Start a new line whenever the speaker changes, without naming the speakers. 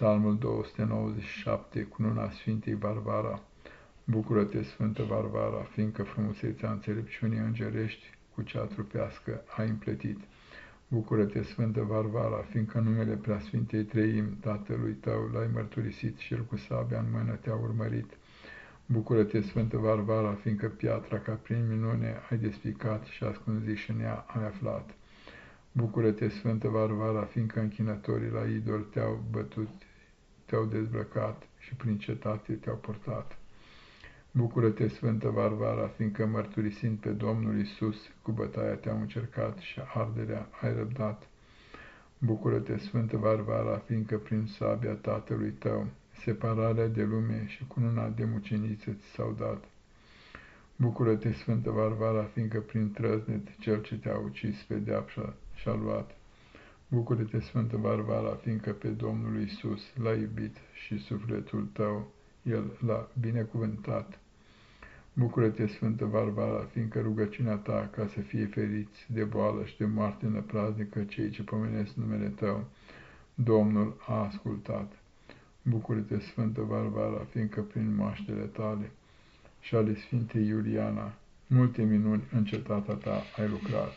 Psalmul 297, cununa Sfintei Varvara. Bucură-te, Sfântă Varvara, fiindcă frumusețea înțelepciunii îngerești cu cea trupească ai împletit. Bucură-te, Sfântă Varvara, fiindcă numele Preasfintei Treim, Tatălui tău, l-ai mărturisit și el cu sabia în mână te-a urmărit. Bucură-te, Sfântă Varvara, fiindcă piatra ca prin minune ai despicat și ascunzit și în ea ai aflat. Bucură-te, Sfântă Varvara, fiindcă închinătorii la idol te-au bătut, te-au dezbrăcat și prin cetate te-au portat. Bucură-te, Sfântă Varvara, fiindcă mărturisind pe Domnul Isus, cu bătaia te-au încercat și arderea ai răbdat. Bucură-te, Sfântă Varvara, fiindcă prin sabia Tatălui tău, separarea de lume și cununa de muceniță ți s-au dat. Bucură-te, Sfântă Varvara, fiindcă prin trăznet cel ce te-a ucis pe deapșa și-a luat. Bucură-te, Sfântă Varvara, fiindcă pe Domnul Isus l-a iubit și sufletul tău el l-a binecuvântat. Bucură-te, Sfântă Varvara, fiindcă rugăciunea ta ca să fie feriți de boală și de moarte năpraznică cei ce pomenesc numele tău, Domnul a ascultat. Bucură-te, Sfântă Varvara, fiindcă prin moaștele tale și ale Sfintei Iuliana, multe minuni în cetata ta ai lucrat.